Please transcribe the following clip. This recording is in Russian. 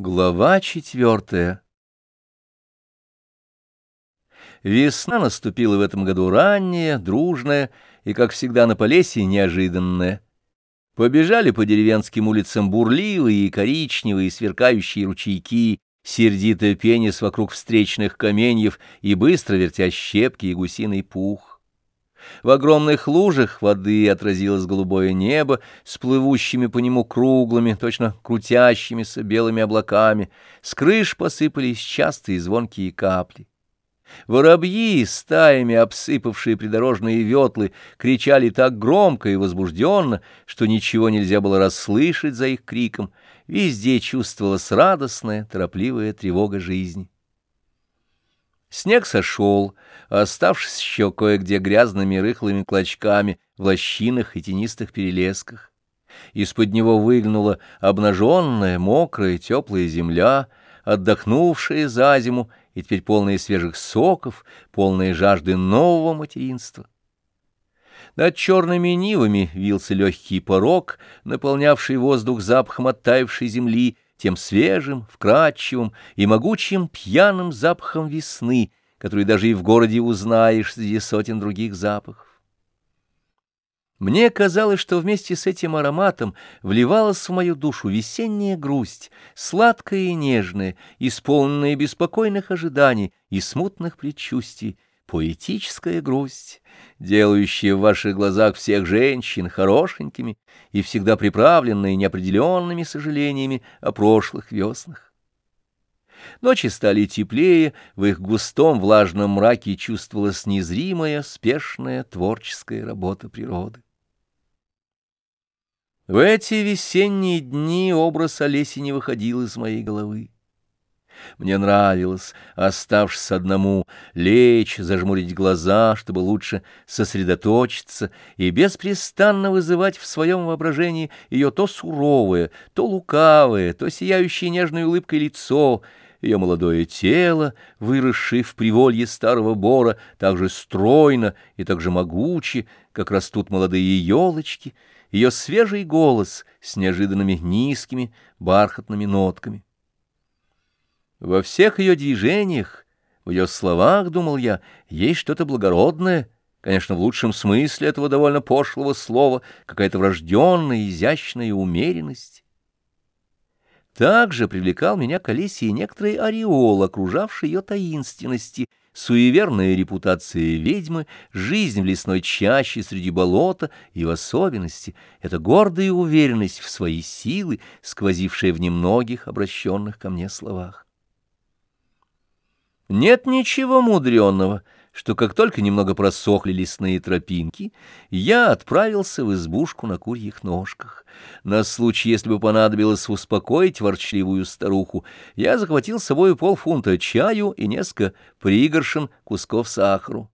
Глава четвертая Весна наступила в этом году ранняя, дружная и, как всегда на Полесье, неожиданная. Побежали по деревенским улицам бурливые и коричневые сверкающие ручейки, сердито пенис вокруг встречных каменьев и быстро вертя щепки и гусиный пух. В огромных лужах воды отразилось голубое небо с плывущими по нему круглыми, точно крутящимися белыми облаками. С крыш посыпались частые звонкие капли. Воробьи, стаями обсыпавшие придорожные ветлы, кричали так громко и возбужденно, что ничего нельзя было расслышать за их криком. Везде чувствовалась радостная, торопливая тревога жизни. Снег сошел, оставшись еще кое-где грязными рыхлыми клочками в лощинах и тенистых перелесках. Из-под него выглянула обнаженная, мокрая, теплая земля, отдохнувшая за зиму и теперь полная свежих соков, полная жажды нового материнства. Над черными нивами вился легкий порог, наполнявший воздух запахом оттаившей земли, тем свежим, вкрадчивым и могучим пьяным запахом весны, который даже и в городе узнаешь среди сотен других запахов. Мне казалось, что вместе с этим ароматом вливалась в мою душу весенняя грусть, сладкая и нежная, исполненная беспокойных ожиданий и смутных предчувствий, поэтическая грусть, делающая в ваших глазах всех женщин хорошенькими и всегда приправленная неопределенными сожалениями о прошлых веснах. Ночи стали теплее, в их густом влажном мраке чувствовалась незримая, спешная творческая работа природы. В эти весенние дни образ Олеси не выходил из моей головы. Мне нравилось, оставшись одному, лечь, зажмурить глаза, чтобы лучше сосредоточиться и беспрестанно вызывать в своем воображении ее то суровое, то лукавое, то сияющее нежной улыбкой лицо, ее молодое тело, выросшее в приволье старого бора, так же стройно и так же могуче, как растут молодые елочки, ее свежий голос с неожиданными низкими бархатными нотками. Во всех ее движениях, в ее словах, думал я, есть что-то благородное, конечно, в лучшем смысле этого довольно пошлого слова, какая-то врожденная, изящная умеренность. Также привлекал меня к Олесе некоторый ореол, окружавший ее таинственности, суеверная репутация ведьмы, жизнь в лесной чаще среди болота и в особенности эта гордая уверенность в свои силы, сквозившая в немногих обращенных ко мне словах. Нет ничего мудренного, что как только немного просохли лесные тропинки, я отправился в избушку на курьих ножках. На случай, если бы понадобилось успокоить ворчливую старуху, я захватил с собой полфунта чаю и несколько пригоршин кусков сахару.